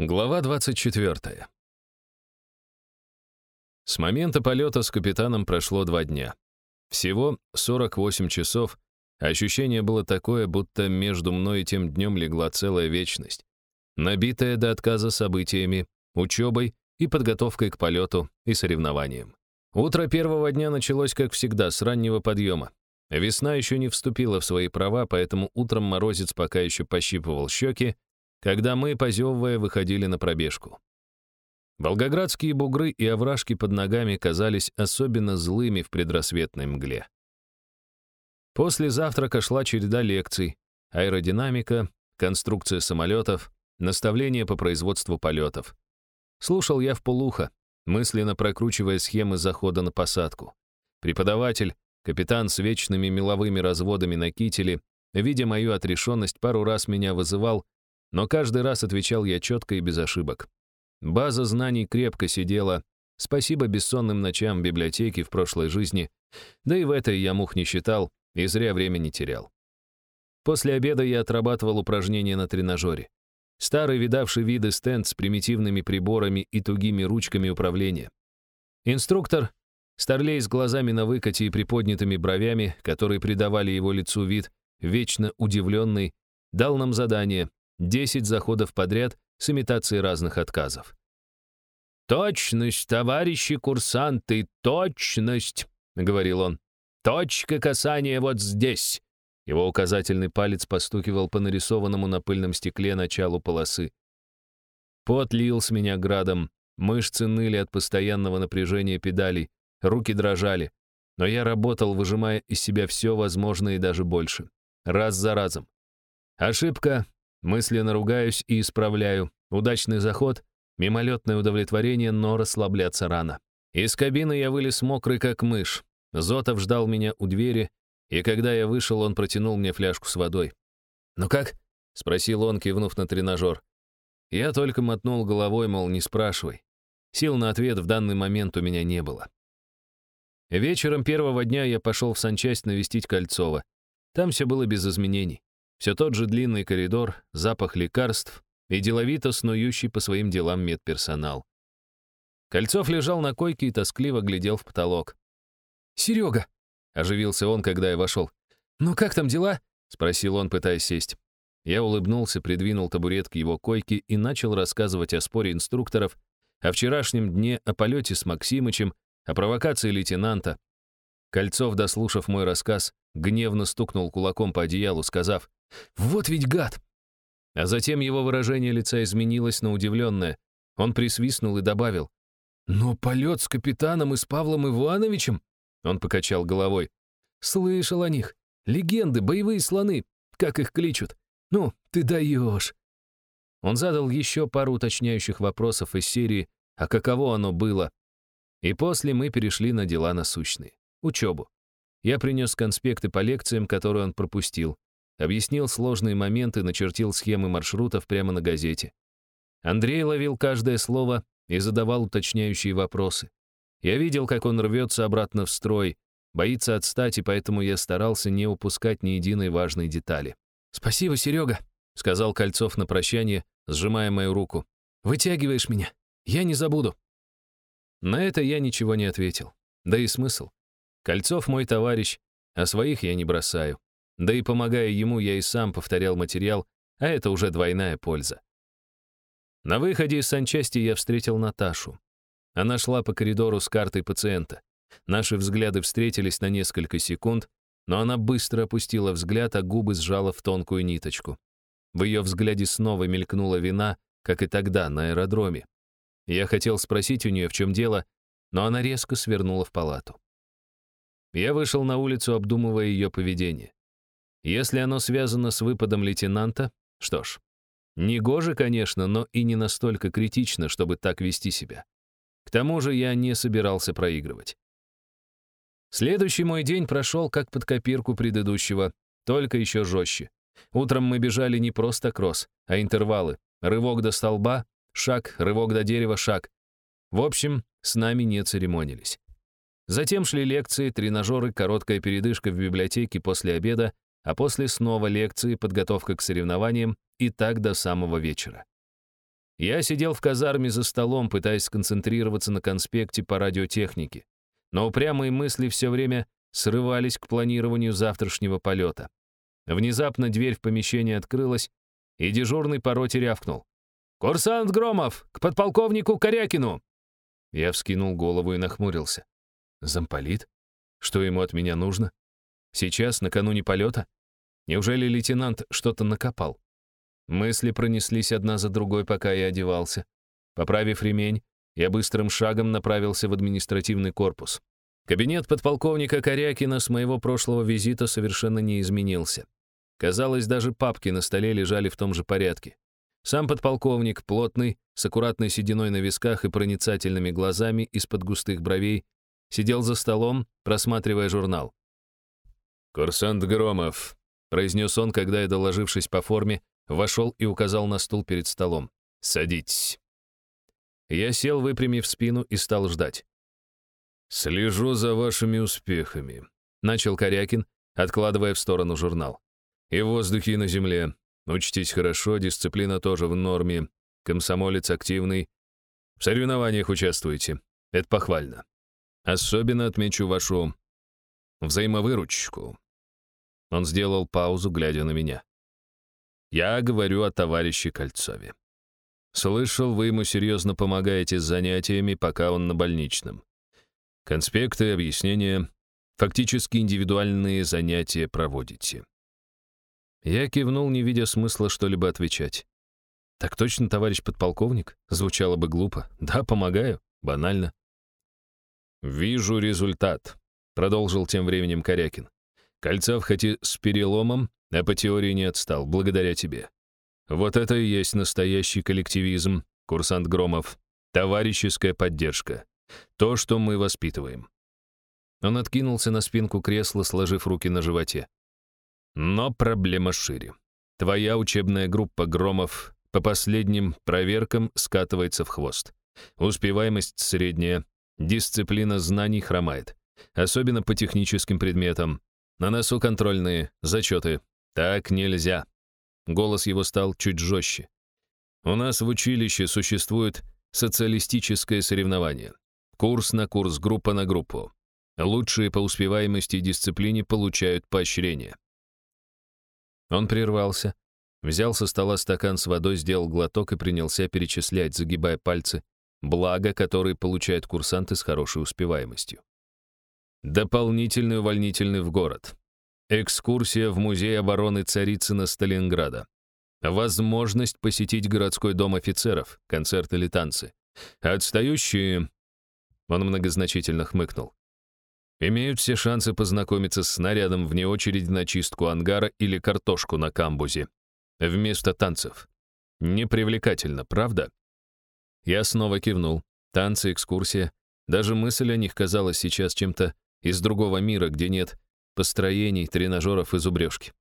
Глава 24. С момента полета с капитаном прошло два дня. Всего 48 часов, ощущение было такое, будто между мной и тем днем легла целая вечность, набитая до отказа событиями, учебой и подготовкой к полету и соревнованиям. Утро первого дня началось, как всегда, с раннего подъема. Весна еще не вступила в свои права, поэтому утром морозец пока еще пощипывал щеки, когда мы, позевывая, выходили на пробежку. Волгоградские бугры и овражки под ногами казались особенно злыми в предрассветной мгле. После завтрака шла череда лекций, аэродинамика, конструкция самолетов, наставления по производству полетов. Слушал я в полухо, мысленно прокручивая схемы захода на посадку. Преподаватель, капитан с вечными меловыми разводами на кителе, видя мою отрешенность, пару раз меня вызывал но каждый раз отвечал я четко и без ошибок. База знаний крепко сидела. Спасибо бессонным ночам библиотеке в прошлой жизни. Да и в этой я мух не считал и зря времени терял. После обеда я отрабатывал упражнения на тренажере. Старый видавший виды стенд с примитивными приборами и тугими ручками управления. Инструктор, старлей с глазами на выкате и приподнятыми бровями, которые придавали его лицу вид, вечно удивленный, дал нам задание 10 заходов подряд с имитацией разных отказов. «Точность, товарищи курсанты, точность!» — говорил он. «Точка касания вот здесь!» Его указательный палец постукивал по нарисованному на пыльном стекле началу полосы. Пот лил с меня градом, мышцы ныли от постоянного напряжения педалей, руки дрожали. Но я работал, выжимая из себя все возможное и даже больше. Раз за разом. Ошибка, Мысленно ругаюсь и исправляю. Удачный заход, мимолетное удовлетворение, но расслабляться рано. Из кабины я вылез мокрый, как мышь. Зотов ждал меня у двери, и когда я вышел, он протянул мне фляжку с водой. «Ну как?» — спросил он, кивнув на тренажер. Я только мотнул головой, мол, не спрашивай. Сил на ответ в данный момент у меня не было. Вечером первого дня я пошел в санчасть навестить Кольцова. Там все было без изменений. Все тот же длинный коридор, запах лекарств и деловито снующий по своим делам медперсонал. Кольцов лежал на койке и тоскливо глядел в потолок. «Серега!» — оживился он, когда я вошел. «Ну как там дела?» — спросил он, пытаясь сесть. Я улыбнулся, придвинул табурет к его койке и начал рассказывать о споре инструкторов, о вчерашнем дне, о полете с Максимычем, о провокации лейтенанта. Кольцов, дослушав мой рассказ, гневно стукнул кулаком по одеялу, сказав, «Вот ведь гад!» А затем его выражение лица изменилось на удивленное. Он присвистнул и добавил, «Но полет с капитаном и с Павлом Ивановичем?» Он покачал головой. «Слышал о них. Легенды, боевые слоны, как их кличут. Ну, ты даешь!» Он задал еще пару уточняющих вопросов из серии «А каково оно было?» И после мы перешли на дела насущные. Учебу. Я принес конспекты по лекциям, которые он пропустил. Объяснил сложные моменты, начертил схемы маршрутов прямо на газете. Андрей ловил каждое слово и задавал уточняющие вопросы. Я видел, как он рвется обратно в строй, боится отстать, и поэтому я старался не упускать ни единой важной детали. «Спасибо, Серега», — сказал Кольцов на прощание, сжимая мою руку. «Вытягиваешь меня. Я не забуду». На это я ничего не ответил. Да и смысл. Кольцов мой товарищ, а своих я не бросаю. Да и помогая ему, я и сам повторял материал, а это уже двойная польза. На выходе из санчасти я встретил Наташу. Она шла по коридору с картой пациента. Наши взгляды встретились на несколько секунд, но она быстро опустила взгляд, а губы сжала в тонкую ниточку. В ее взгляде снова мелькнула вина, как и тогда, на аэродроме. Я хотел спросить у нее, в чем дело, но она резко свернула в палату. Я вышел на улицу, обдумывая ее поведение. Если оно связано с выпадом лейтенанта, что ж, негоже, конечно, но и не настолько критично, чтобы так вести себя. К тому же я не собирался проигрывать. Следующий мой день прошел как под копирку предыдущего, только еще жестче. Утром мы бежали не просто кросс, а интервалы. Рывок до столба, шаг, рывок до дерева, шаг. В общем, с нами не церемонились. Затем шли лекции, тренажеры, короткая передышка в библиотеке после обеда, а после снова лекции, подготовка к соревнованиям и так до самого вечера. Я сидел в казарме за столом, пытаясь сконцентрироваться на конспекте по радиотехнике. Но упрямые мысли все время срывались к планированию завтрашнего полета. Внезапно дверь в помещение открылась, и дежурный по роте рявкнул. «Курсант Громов! К подполковнику Корякину!» Я вскинул голову и нахмурился. «Замполит? Что ему от меня нужно? Сейчас, накануне полета? Неужели лейтенант что-то накопал?» Мысли пронеслись одна за другой, пока я одевался. Поправив ремень, я быстрым шагом направился в административный корпус. Кабинет подполковника Корякина с моего прошлого визита совершенно не изменился. Казалось, даже папки на столе лежали в том же порядке. Сам подполковник, плотный, с аккуратной сединой на висках и проницательными глазами из-под густых бровей, сидел за столом, просматривая журнал. «Курсант Громов», — произнес он, когда я, доложившись по форме, вошел и указал на стул перед столом. «Садитесь». Я сел, выпрямив спину, и стал ждать. «Слежу за вашими успехами», — начал Корякин, откладывая в сторону журнал. «И в воздухе, и на земле. Учтись хорошо, дисциплина тоже в норме. Комсомолец активный. В соревнованиях участвуете. Это похвально. Особенно отмечу вашу взаимовыручку». Он сделал паузу, глядя на меня. Я говорю о товарище Кольцове. Слышал, вы ему серьезно помогаете с занятиями, пока он на больничном. Конспекты, объяснения, фактически индивидуальные занятия проводите. Я кивнул, не видя смысла что-либо отвечать. «Так точно, товарищ подполковник?» Звучало бы глупо. «Да, помогаю. Банально». «Вижу результат», — продолжил тем временем Корякин. Кольцов хоть и с переломом, а по теории не отстал, благодаря тебе. Вот это и есть настоящий коллективизм, курсант Громов. Товарищеская поддержка. То, что мы воспитываем. Он откинулся на спинку кресла, сложив руки на животе. Но проблема шире. Твоя учебная группа Громов по последним проверкам скатывается в хвост. Успеваемость средняя, дисциплина знаний хромает. Особенно по техническим предметам. На носу контрольные, зачеты, так нельзя. Голос его стал чуть жестче. У нас в училище существует социалистическое соревнование. Курс на курс, группа на группу. Лучшие по успеваемости и дисциплине получают поощрение. Он прервался, взял со стола стакан с водой, сделал глоток и принялся перечислять, загибая пальцы, благо, которые получают курсанты с хорошей успеваемостью. Дополнительный увольнительный в город. Экскурсия в Музей обороны Царицына Сталинграда. Возможность посетить городской дом офицеров, концерты или танцы. Отстающие... Он многозначительно хмыкнул. Имеют все шансы познакомиться с снарядом вне очереди на чистку ангара или картошку на камбузе. Вместо танцев. Непривлекательно, правда? Я снова кивнул. Танцы, экскурсия. Даже мысль о них казалась сейчас чем-то из другого мира, где нет построений, тренажеров и зубрежки.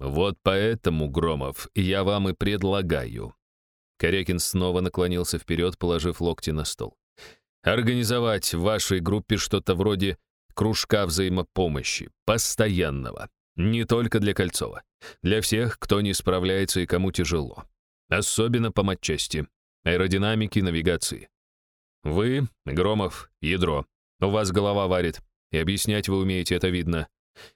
Вот поэтому, Громов, я вам и предлагаю. Корякин снова наклонился вперед, положив локти на стол. Организовать в вашей группе что-то вроде кружка взаимопомощи, постоянного. Не только для Кольцова. Для всех, кто не справляется и кому тяжело. Особенно по матчасти, аэродинамики, навигации. Вы, Громов, ядро. У вас голова варит. И объяснять вы умеете, это видно.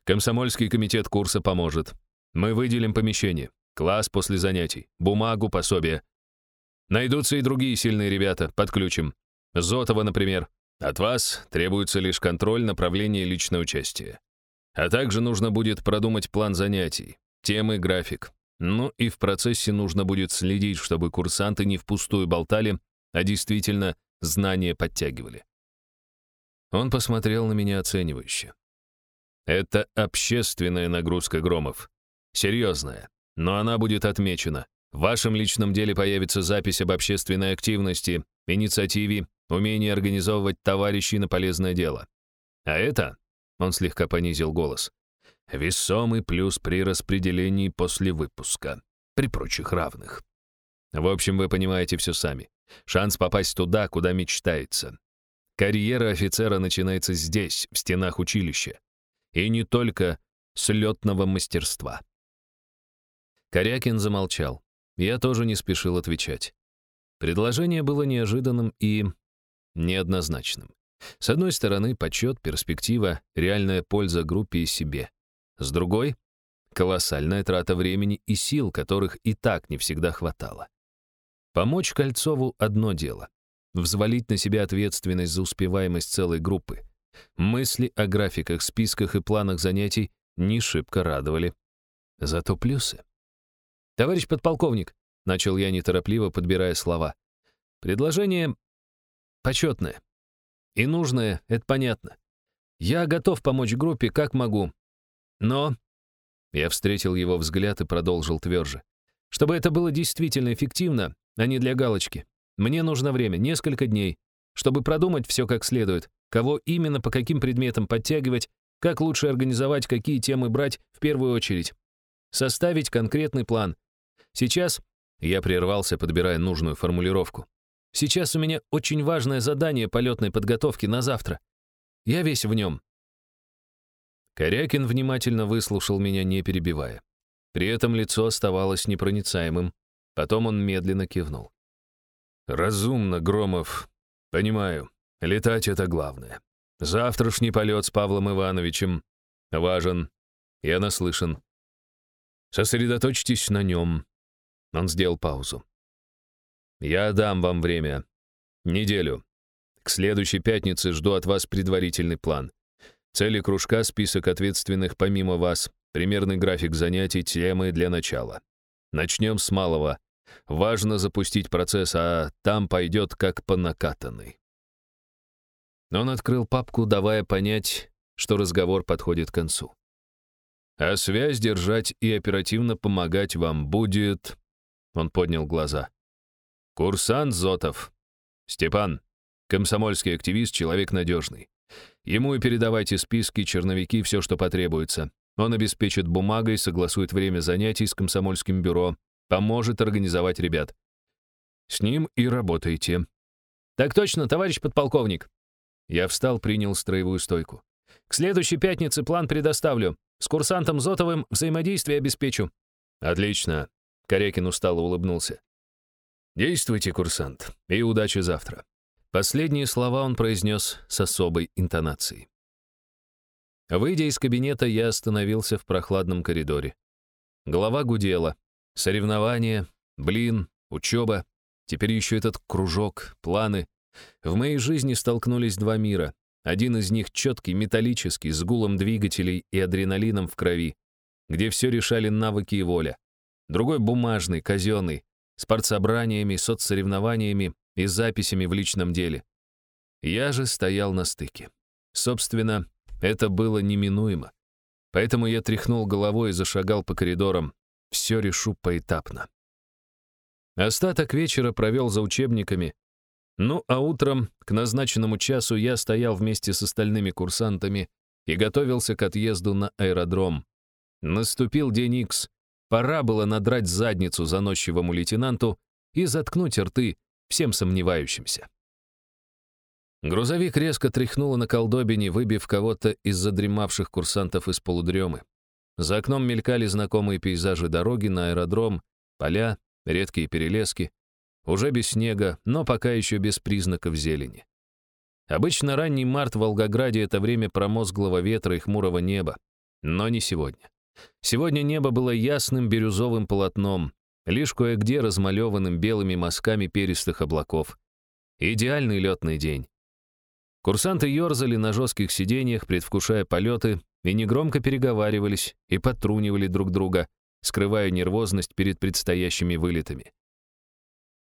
Комсомольский комитет курса поможет. Мы выделим помещение, класс после занятий, бумагу, пособие. Найдутся и другие сильные ребята, подключим. Зотова, например. От вас требуется лишь контроль направления и личное участие. А также нужно будет продумать план занятий, темы, график. Ну и в процессе нужно будет следить, чтобы курсанты не впустую болтали, а действительно знания подтягивали. Он посмотрел на меня оценивающе. Это общественная нагрузка Громов. Серьезная. Но она будет отмечена. В вашем личном деле появится запись об общественной активности, инициативе, умении организовывать товарищей на полезное дело. А это, он слегка понизил голос, весомый плюс при распределении после выпуска, при прочих равных. В общем, вы понимаете все сами. Шанс попасть туда, куда мечтается. Карьера офицера начинается здесь, в стенах училища. И не только с летного мастерства. Корякин замолчал. Я тоже не спешил отвечать. Предложение было неожиданным и неоднозначным. С одной стороны, почет, перспектива, реальная польза группе и себе. С другой — колоссальная трата времени и сил, которых и так не всегда хватало. Помочь Кольцову — одно дело. Взвалить на себя ответственность за успеваемость целой группы. Мысли о графиках, списках и планах занятий не шибко радовали. Зато плюсы. «Товарищ подполковник», — начал я неторопливо, подбирая слова, «предложение почетное. И нужное, это понятно. Я готов помочь группе, как могу. Но...» Я встретил его взгляд и продолжил тверже. «Чтобы это было действительно эффективно, а не для галочки, мне нужно время, несколько дней, чтобы продумать все как следует, кого именно по каким предметам подтягивать, как лучше организовать, какие темы брать в первую очередь. Составить конкретный план. Сейчас я прервался, подбирая нужную формулировку. Сейчас у меня очень важное задание полетной подготовки на завтра. Я весь в нем. Корякин внимательно выслушал меня, не перебивая. При этом лицо оставалось непроницаемым. Потом он медленно кивнул. «Разумно, Громов. Понимаю. Летать — это главное. Завтрашний полет с Павлом Ивановичем важен. Я наслышан. Сосредоточьтесь на нем». Он сделал паузу. Я дам вам время. Неделю. К следующей пятнице жду от вас предварительный план. Цели кружка, список ответственных помимо вас, примерный график занятий, темы для начала. Начнем с малого. Важно запустить процесс, а там пойдет как по накатанной. Он открыл папку, давая понять, что разговор подходит к концу. А связь держать и оперативно помогать вам будет... Он поднял глаза. Курсант Зотов. Степан. Комсомольский активист, человек надежный. Ему и передавайте списки, черновики, все, что потребуется. Он обеспечит бумагой, согласует время занятий с комсомольским бюро, поможет организовать ребят. С ним и работайте. Так точно, товарищ подполковник. Я встал, принял строевую стойку. К следующей пятнице план предоставлю. С курсантом Зотовым взаимодействие обеспечу. Отлично. Корякин устало улыбнулся. «Действуйте, курсант, и удачи завтра». Последние слова он произнес с особой интонацией. Выйдя из кабинета, я остановился в прохладном коридоре. Голова гудела. Соревнования, блин, учеба. Теперь еще этот кружок, планы. В моей жизни столкнулись два мира. Один из них четкий, металлический, с гулом двигателей и адреналином в крови, где все решали навыки и воля. Другой бумажный, казенный, спортсобраниями, соцсоревнованиями и записями в личном деле. Я же стоял на стыке. Собственно, это было неминуемо. Поэтому я тряхнул головой и зашагал по коридорам. Все решу поэтапно. Остаток вечера провел за учебниками. Ну, а утром, к назначенному часу, я стоял вместе с остальными курсантами и готовился к отъезду на аэродром. Наступил день Икс, Пора было надрать задницу заносчивому лейтенанту и заткнуть рты всем сомневающимся. Грузовик резко тряхнуло на колдобине, выбив кого-то из задремавших курсантов из полудремы. За окном мелькали знакомые пейзажи дороги на аэродром, поля, редкие перелески. Уже без снега, но пока еще без признаков зелени. Обычно ранний март в Волгограде — это время промозглого ветра и хмурого неба. Но не сегодня. Сегодня небо было ясным бирюзовым полотном, лишь кое-где размалеванным белыми мазками перистых облаков. Идеальный летный день. Курсанты ерзали на жестких сиденьях, предвкушая полеты, и негромко переговаривались и подтрунивали друг друга, скрывая нервозность перед предстоящими вылетами.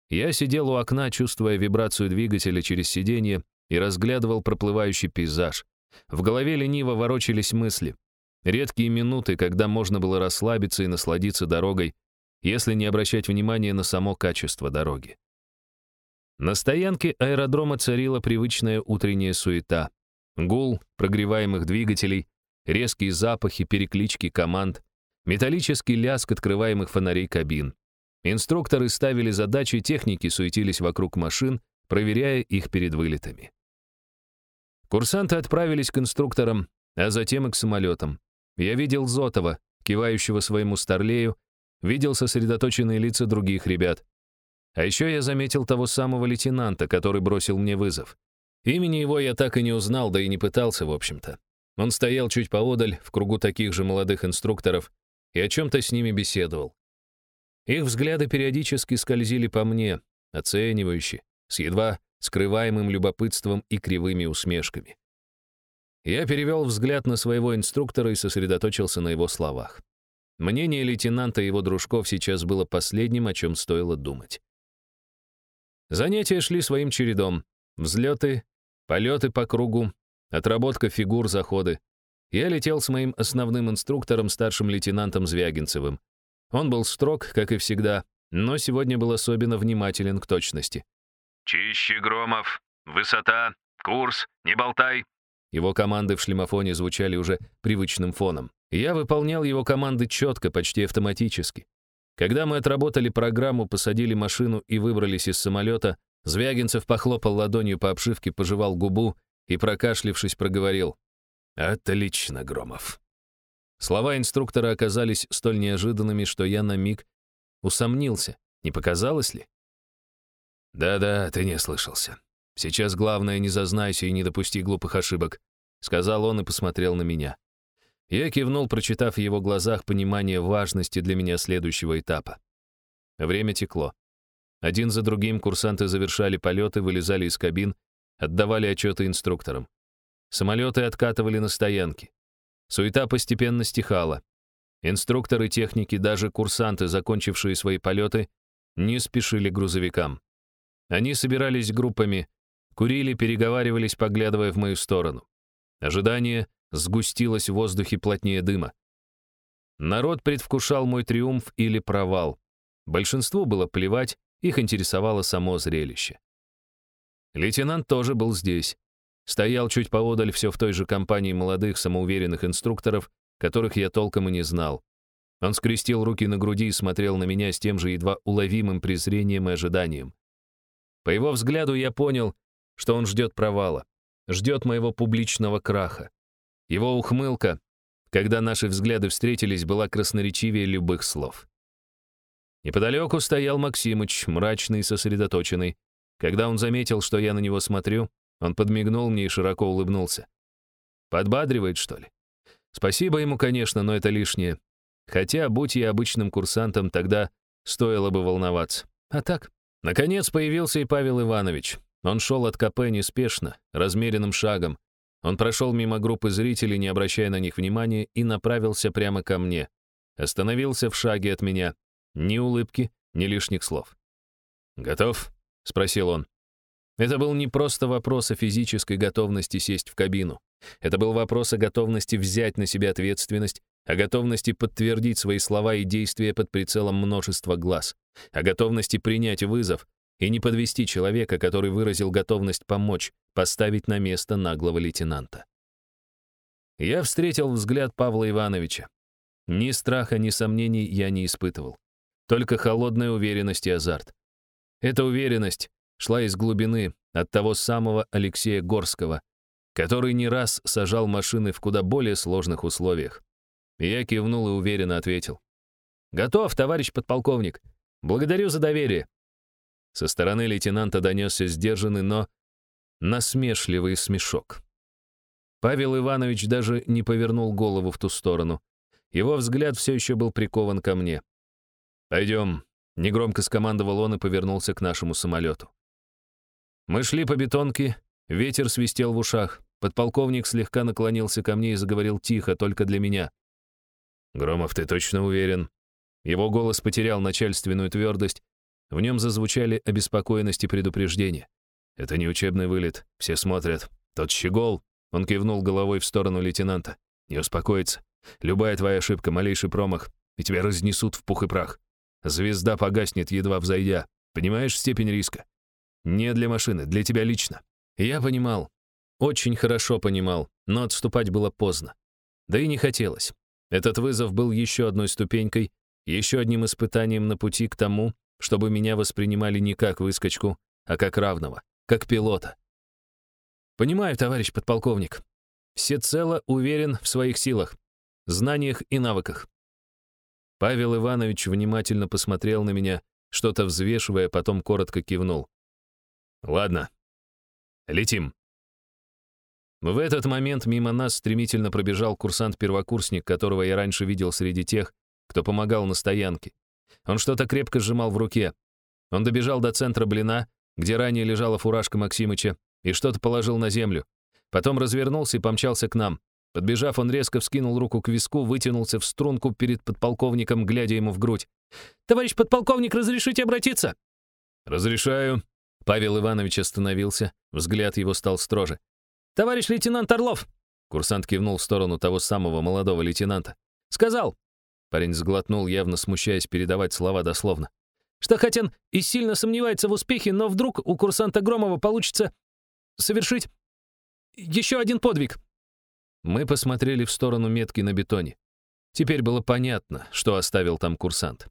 Я сидел у окна, чувствуя вибрацию двигателя через сиденье, и разглядывал проплывающий пейзаж. В голове лениво ворочались мысли. Редкие минуты, когда можно было расслабиться и насладиться дорогой, если не обращать внимания на само качество дороги. На стоянке аэродрома царила привычная утренняя суета. Гул прогреваемых двигателей, резкие запахи, переклички команд, металлический лязг открываемых фонарей кабин. Инструкторы ставили задачи, техники суетились вокруг машин, проверяя их перед вылетами. Курсанты отправились к инструкторам, а затем и к самолетам. Я видел Зотова, кивающего своему старлею, видел сосредоточенные лица других ребят. А еще я заметил того самого лейтенанта, который бросил мне вызов. Имени его я так и не узнал, да и не пытался, в общем-то. Он стоял чуть поодаль, в кругу таких же молодых инструкторов, и о чем-то с ними беседовал. Их взгляды периодически скользили по мне, оценивающе, с едва скрываемым любопытством и кривыми усмешками. Я перевел взгляд на своего инструктора и сосредоточился на его словах. Мнение лейтенанта и его дружков сейчас было последним, о чем стоило думать. Занятия шли своим чередом. Взлеты, полеты по кругу, отработка фигур, заходы. Я летел с моим основным инструктором, старшим лейтенантом Звягинцевым. Он был строг, как и всегда, но сегодня был особенно внимателен к точности. «Чище, Громов! Высота! Курс! Не болтай!» Его команды в шлемофоне звучали уже привычным фоном. Я выполнял его команды четко, почти автоматически. Когда мы отработали программу, посадили машину и выбрались из самолета, Звягинцев похлопал ладонью по обшивке, пожевал губу и, прокашлившись, проговорил. «Отлично, Громов». Слова инструктора оказались столь неожиданными, что я на миг усомнился, не показалось ли? «Да-да, ты не слышался. Сейчас главное, не зазнайся и не допусти глупых ошибок», сказал он и посмотрел на меня. Я кивнул, прочитав в его глазах понимание важности для меня следующего этапа. Время текло. Один за другим курсанты завершали полеты, вылезали из кабин, отдавали отчеты инструкторам. Самолеты откатывали на стоянки. Суета постепенно стихала. Инструкторы, техники, даже курсанты, закончившие свои полеты, не спешили грузовикам. Они собирались группами, курили, переговаривались, поглядывая в мою сторону. Ожидание сгустилось в воздухе плотнее дыма. Народ предвкушал мой триумф или провал. Большинству было плевать, их интересовало само зрелище. Лейтенант тоже был здесь. Стоял чуть поодаль все в той же компании молодых самоуверенных инструкторов, которых я толком и не знал. Он скрестил руки на груди и смотрел на меня с тем же едва уловимым презрением и ожиданием. По его взгляду я понял, что он ждет провала, ждет моего публичного краха. Его ухмылка, когда наши взгляды встретились, была красноречивее любых слов. Неподалеку стоял Максимыч, мрачный и сосредоточенный. Когда он заметил, что я на него смотрю, он подмигнул мне и широко улыбнулся. Подбадривает, что ли? Спасибо ему, конечно, но это лишнее. Хотя, будь я обычным курсантом, тогда стоило бы волноваться. А так? Наконец появился и Павел Иванович. Он шел от КП неспешно, размеренным шагом, он прошел мимо группы зрителей, не обращая на них внимания, и направился прямо ко мне. Остановился в шаге от меня. Ни улыбки, ни лишних слов. «Готов?» — спросил он. Это был не просто вопрос о физической готовности сесть в кабину. Это был вопрос о готовности взять на себя ответственность, о готовности подтвердить свои слова и действия под прицелом множества глаз, о готовности принять вызов, и не подвести человека, который выразил готовность помочь, поставить на место наглого лейтенанта. Я встретил взгляд Павла Ивановича. Ни страха, ни сомнений я не испытывал. Только холодная уверенность и азарт. Эта уверенность шла из глубины, от того самого Алексея Горского, который не раз сажал машины в куда более сложных условиях. Я кивнул и уверенно ответил. «Готов, товарищ подполковник. Благодарю за доверие. Со стороны лейтенанта донесся сдержанный, но насмешливый смешок. Павел Иванович даже не повернул голову в ту сторону. Его взгляд все еще был прикован ко мне. «Пойдем», — негромко скомандовал он и повернулся к нашему самолету. Мы шли по бетонке, ветер свистел в ушах. Подполковник слегка наклонился ко мне и заговорил тихо, только для меня. «Громов, ты точно уверен?» Его голос потерял начальственную твердость, в нем зазвучали обеспокоенность и предупреждение. «Это не учебный вылет, все смотрят. Тот щегол!» Он кивнул головой в сторону лейтенанта. «Не успокоится. Любая твоя ошибка, малейший промах, и тебя разнесут в пух и прах. Звезда погаснет, едва взойдя. Понимаешь степень риска? Не для машины, для тебя лично». Я понимал. Очень хорошо понимал, но отступать было поздно. Да и не хотелось. Этот вызов был еще одной ступенькой, еще одним испытанием на пути к тому, чтобы меня воспринимали не как выскочку, а как равного, как пилота. Понимаю, товарищ подполковник. Всецело уверен в своих силах, знаниях и навыках. Павел Иванович внимательно посмотрел на меня, что-то взвешивая, потом коротко кивнул. «Ладно, летим». В этот момент мимо нас стремительно пробежал курсант-первокурсник, которого я раньше видел среди тех, кто помогал на стоянке. Он что-то крепко сжимал в руке. Он добежал до центра блина, где ранее лежала фуражка Максимыча, и что-то положил на землю. Потом развернулся и помчался к нам. Подбежав, он резко вскинул руку к виску, вытянулся в струнку перед подполковником, глядя ему в грудь. «Товарищ подполковник, разрешите обратиться?» «Разрешаю». Павел Иванович остановился, взгляд его стал строже. «Товарищ лейтенант Орлов!» Курсант кивнул в сторону того самого молодого лейтенанта. «Сказал!» Парень сглотнул, явно смущаясь передавать слова дословно. «Что Хатин и сильно сомневается в успехе, но вдруг у курсанта Громова получится совершить еще один подвиг». Мы посмотрели в сторону метки на бетоне. Теперь было понятно, что оставил там курсант.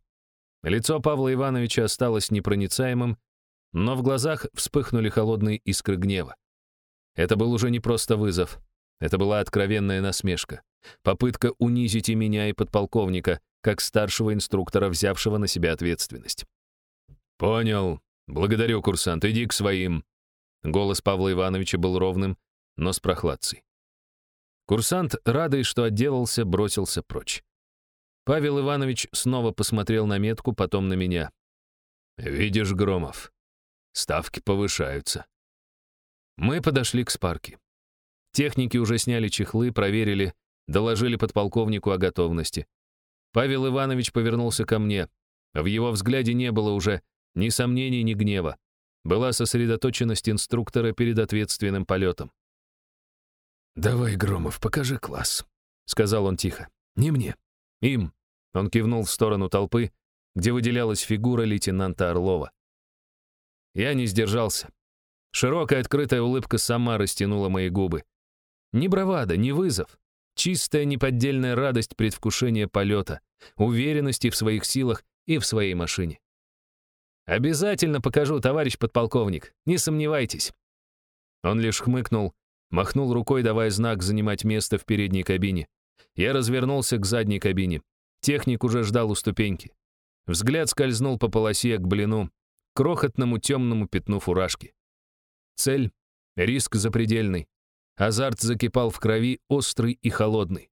Лицо Павла Ивановича осталось непроницаемым, но в глазах вспыхнули холодные искры гнева. Это был уже не просто вызов, это была откровенная насмешка, попытка унизить и меня, и подполковника, как старшего инструктора, взявшего на себя ответственность. «Понял. Благодарю, курсант. Иди к своим». Голос Павла Ивановича был ровным, но с прохладцей. Курсант, радый, что отделался, бросился прочь. Павел Иванович снова посмотрел на метку, потом на меня. «Видишь, Громов, ставки повышаются». Мы подошли к спарке. Техники уже сняли чехлы, проверили, доложили подполковнику о готовности. Павел Иванович повернулся ко мне. В его взгляде не было уже ни сомнений, ни гнева. Была сосредоточенность инструктора перед ответственным полетом. «Давай, Громов, покажи класс», — сказал он тихо. «Не мне. Им». Он кивнул в сторону толпы, где выделялась фигура лейтенанта Орлова. Я не сдержался. Широкая открытая улыбка сама растянула мои губы. Ни бравада, ни вызов. Чистая неподдельная радость предвкушения полета, уверенности в своих силах и в своей машине. «Обязательно покажу, товарищ подполковник, не сомневайтесь». Он лишь хмыкнул, махнул рукой, давая знак занимать место в передней кабине. Я развернулся к задней кабине. Техник уже ждал у ступеньки. Взгляд скользнул по полосе к блину, крохотному темному пятну фуражки. Цель — риск запредельный. Азарт закипал в крови, острый и холодный.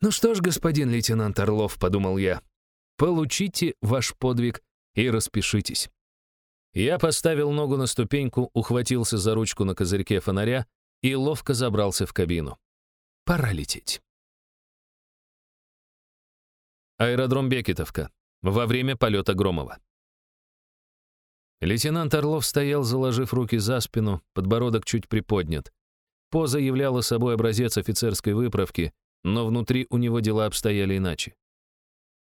«Ну что ж, господин лейтенант Орлов», — подумал я, — «получите ваш подвиг и распишитесь». Я поставил ногу на ступеньку, ухватился за ручку на козырьке фонаря и ловко забрался в кабину. Пора лететь. Аэродром Бекетовка. Во время полета Громова. Лейтенант Орлов стоял, заложив руки за спину, подбородок чуть приподнят. Поза являла собой образец офицерской выправки, но внутри у него дела обстояли иначе.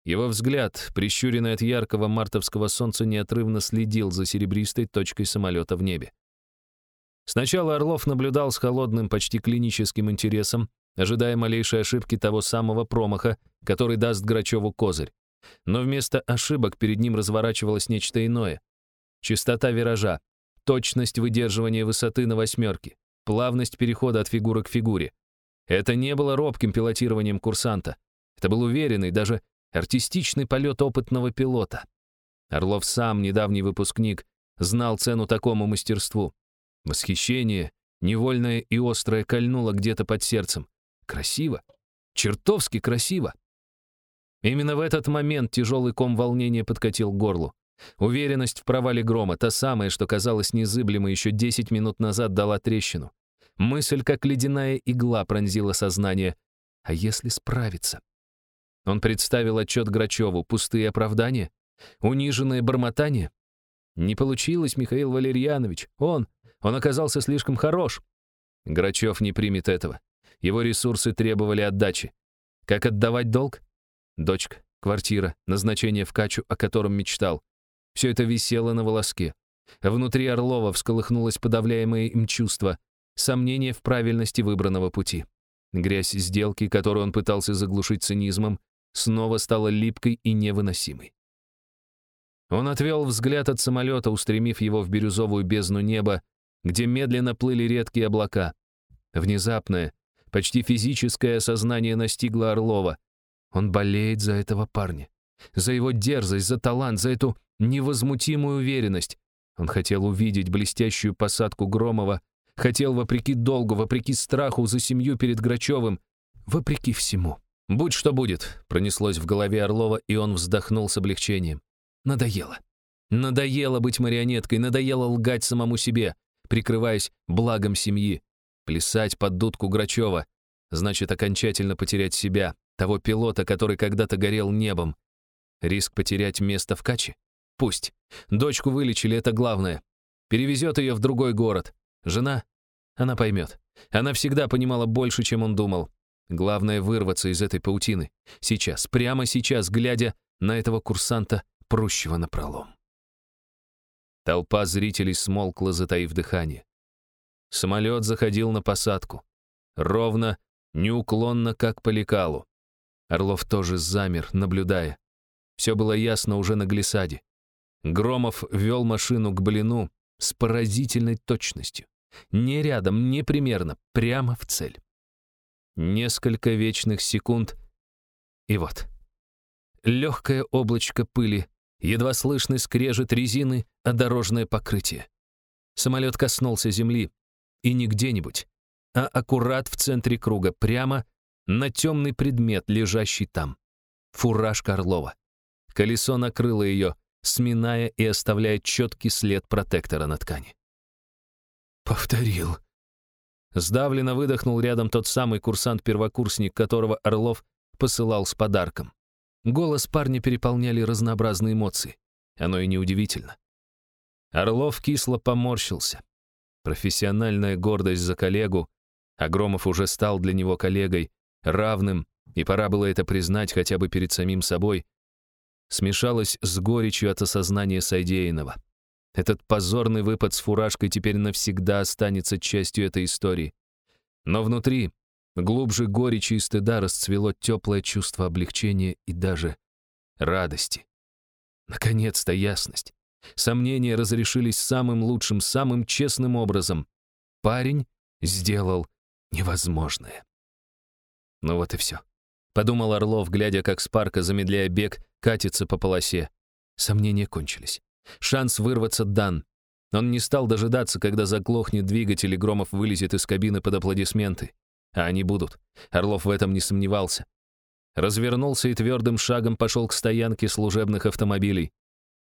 Его взгляд, прищуренный от яркого мартовского солнца, неотрывно следил за серебристой точкой самолета в небе. Сначала Орлов наблюдал с холодным, почти клиническим интересом, ожидая малейшей ошибки того самого промаха, который даст Грачеву козырь. Но вместо ошибок перед ним разворачивалось нечто иное. Частота виража, точность выдерживания высоты на восьмерке, плавность перехода от фигуры к фигуре. Это не было робким пилотированием курсанта. Это был уверенный, даже артистичный полет опытного пилота. Орлов сам, недавний выпускник, знал цену такому мастерству. Восхищение, невольное и острое, кольнуло где-то под сердцем. Красиво. Чертовски красиво. Именно в этот момент тяжелый ком волнения подкатил к горлу. Уверенность в провале грома, та самая, что казалась незыблемой еще 10 минут назад, дала трещину. Мысль, как ледяная игла, пронзила сознание. А если справиться? Он представил отчет Грачеву, пустые оправдания, униженное бормотание. Не получилось, Михаил Валерьянович. Он, он оказался слишком хорош. Грачев не примет этого. Его ресурсы требовали отдачи. Как отдавать долг? Дочка, квартира, назначение в Качу, о котором мечтал. Все это висело на волоске. Внутри Орлова всколыхнулось подавляемое им чувство, сомнение в правильности выбранного пути. Грязь сделки, которую он пытался заглушить цинизмом, снова стала липкой и невыносимой. Он отвел взгляд от самолета, устремив его в бирюзовую бездну неба, где медленно плыли редкие облака. Внезапное, почти физическое осознание настигло Орлова. Он болеет за этого парня. За его дерзость, за талант, за эту невозмутимую уверенность. Он хотел увидеть блестящую посадку Громова, хотел, вопреки долгу, вопреки страху за семью перед Грачевым, вопреки всему. «Будь что будет», — пронеслось в голове Орлова, и он вздохнул с облегчением. «Надоело. Надоело быть марионеткой, надоело лгать самому себе, прикрываясь благом семьи. Плясать под дудку Грачева значит окончательно потерять себя, того пилота, который когда-то горел небом. Риск потерять место в каче? Пусть. Дочку вылечили, это главное. Перевезет ее в другой город. Жена? Она поймет. Она всегда понимала больше, чем он думал. Главное вырваться из этой паутины. Сейчас, прямо сейчас, глядя на этого курсанта, прущего напролом. Толпа зрителей смолкла, затаив дыхание. Самолет заходил на посадку. Ровно, неуклонно, как по лекалу. Орлов тоже замер, наблюдая. Все было ясно уже на глиссаде. Громов вел машину к блину с поразительной точностью. Не рядом, не примерно, прямо в цель. Несколько вечных секунд, и вот. Легкое облачко пыли, едва слышный скрежет резины, а дорожное покрытие. Самолет коснулся земли, и не где-нибудь, а аккурат в центре круга, прямо на темный предмет, лежащий там. Фуражка Орлова. Колесо накрыло ее, сминая и оставляя четкий след протектора на ткани. «Повторил». Сдавленно выдохнул рядом тот самый курсант-первокурсник, которого Орлов посылал с подарком. Голос парня переполняли разнообразные эмоции. Оно и неудивительно. Орлов кисло поморщился. Профессиональная гордость за коллегу, Агромов уже стал для него коллегой, равным, и пора было это признать хотя бы перед самим собой, смешалась с горечью от осознания содеянного. Этот позорный выпад с фуражкой теперь навсегда останется частью этой истории. Но внутри, глубже горечи и стыда, расцвело теплое чувство облегчения и даже радости. Наконец-то ясность. Сомнения разрешились самым лучшим, самым честным образом. Парень сделал невозможное. Ну вот и все. Подумал Орлов, глядя, как Спарка, замедляя бег, катится по полосе. Сомнения кончились. Шанс вырваться дан. Он не стал дожидаться, когда заглохнет двигатель и Громов вылезет из кабины под аплодисменты. А они будут. Орлов в этом не сомневался. Развернулся и твердым шагом пошел к стоянке служебных автомобилей.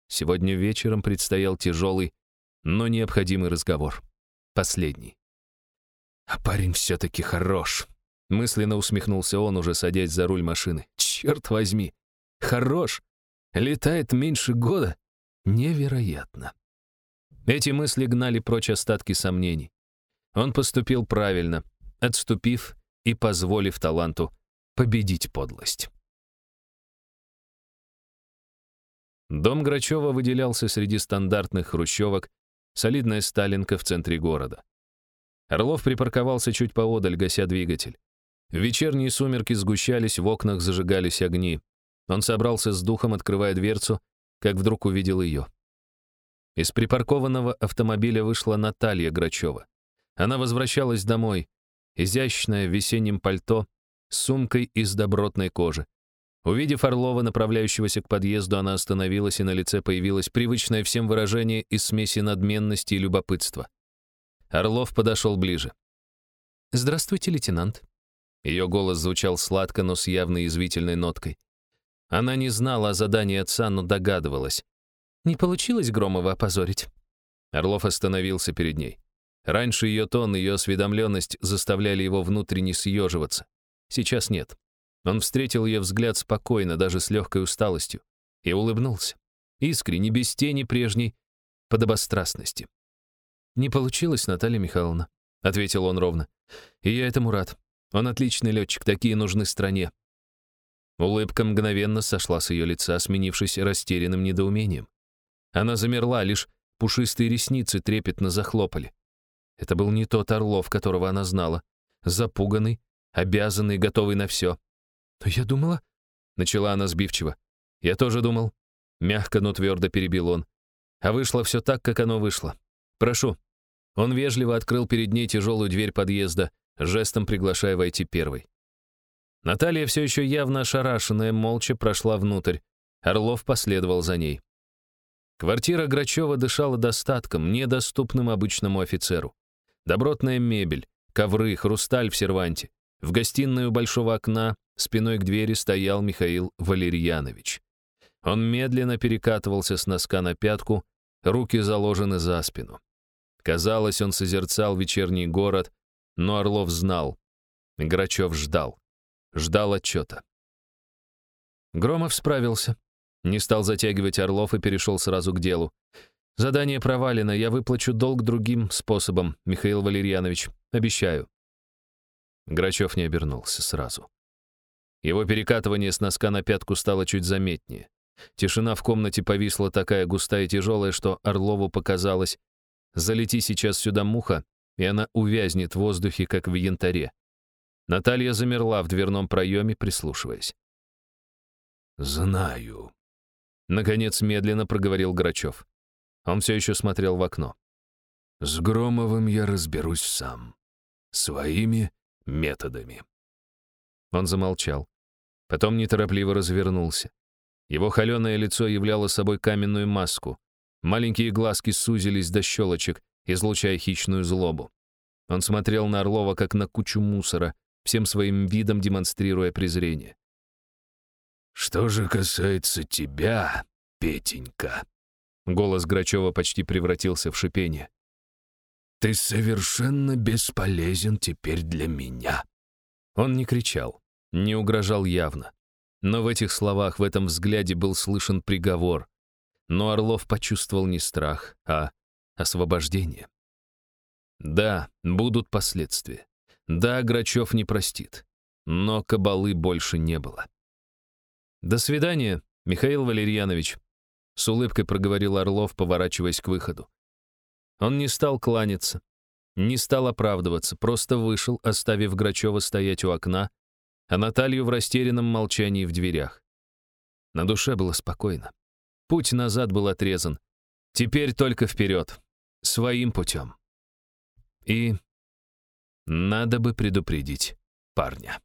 Сегодня вечером предстоял тяжелый, но необходимый разговор. Последний. А парень все-таки хорош. Мысленно усмехнулся он, уже садясь за руль машины. Черт возьми! Хорош! Летает меньше года. Невероятно. Эти мысли гнали прочь остатки сомнений. Он поступил правильно, отступив и позволив таланту победить подлость. Дом Грачева выделялся среди стандартных хрущевок, солидная сталинка в центре города. Орлов припарковался чуть поодаль, гася двигатель. В вечерние сумерки сгущались, в окнах зажигались огни. Он собрался с духом, открывая дверцу, как вдруг увидел ее. Из припаркованного автомобиля вышла Наталья Грачева. Она возвращалась домой, изящная в весеннем пальто, с сумкой из добротной кожи. Увидев Орлова, направляющегося к подъезду, она остановилась, и на лице появилось привычное всем выражение из смеси надменности и любопытства. Орлов подошел ближе. «Здравствуйте, лейтенант». Ее голос звучал сладко, но с явной извительной ноткой. Она не знала о задании отца, но догадывалась. «Не получилось Громова опозорить?» Орлов остановился перед ней. Раньше ее тон, ее осведомленность заставляли его внутренне съеживаться. Сейчас нет. Он встретил ее взгляд спокойно, даже с легкой усталостью, и улыбнулся. Искренне, без тени прежней подобострастности. «Не получилось, Наталья Михайловна», — ответил он ровно. «И я этому рад. Он отличный летчик, такие нужны стране». Улыбка мгновенно сошла с ее лица, сменившись растерянным недоумением. Она замерла, лишь пушистые ресницы трепетно захлопали. Это был не тот Орлов, которого она знала. Запуганный, обязанный, готовый на все. «Но я думала...» — начала она сбивчиво. «Я тоже думал». Мягко, но твердо перебил он. А вышло все так, как оно вышло. «Прошу». Он вежливо открыл перед ней тяжелую дверь подъезда, жестом приглашая войти первой. Наталья, все еще явно ошарашенная, молча прошла внутрь. Орлов последовал за ней. Квартира Грачева дышала достатком, недоступным обычному офицеру. Добротная мебель, ковры, хрусталь в серванте. В гостиной у большого окна спиной к двери стоял Михаил Валерьянович. Он медленно перекатывался с носка на пятку, руки заложены за спину. Казалось, он созерцал вечерний город, но Орлов знал. Грачев ждал. Ждал отчета. Громов справился. Не стал затягивать Орлов и перешел сразу к делу. «Задание провалено, я выплачу долг другим способом, Михаил Валерьянович. Обещаю». Грачев не обернулся сразу. Его перекатывание с носка на пятку стало чуть заметнее. Тишина в комнате повисла такая густая и тяжелая, что Орлову показалось, залети сейчас сюда муха, и она увязнет в воздухе, как в янтаре. Наталья замерла в дверном проеме, прислушиваясь. «Знаю», — наконец медленно проговорил Грачев. Он все еще смотрел в окно. «С Громовым я разберусь сам. Своими методами». Он замолчал. Потом неторопливо развернулся. Его холеное лицо являло собой каменную маску. Маленькие глазки сузились до щелочек, излучая хищную злобу. Он смотрел на Орлова, как на кучу мусора, всем своим видом демонстрируя презрение. «Что же касается тебя, Петенька?» Голос Грачева почти превратился в шипение. «Ты совершенно бесполезен теперь для меня». Он не кричал, не угрожал явно. Но в этих словах, в этом взгляде был слышен приговор. Но Орлов почувствовал не страх, а освобождение. Да, будут последствия. Да, Грачев не простит. Но кабалы больше не было. «До свидания, Михаил Валерьянович», — с улыбкой проговорил Орлов, поворачиваясь к выходу. Он не стал кланяться, не стал оправдываться, просто вышел, оставив Грачева стоять у окна, а Наталью в растерянном молчании в дверях. На душе было спокойно. Путь назад был отрезан. Теперь только вперед, своим путем. И надо бы предупредить парня.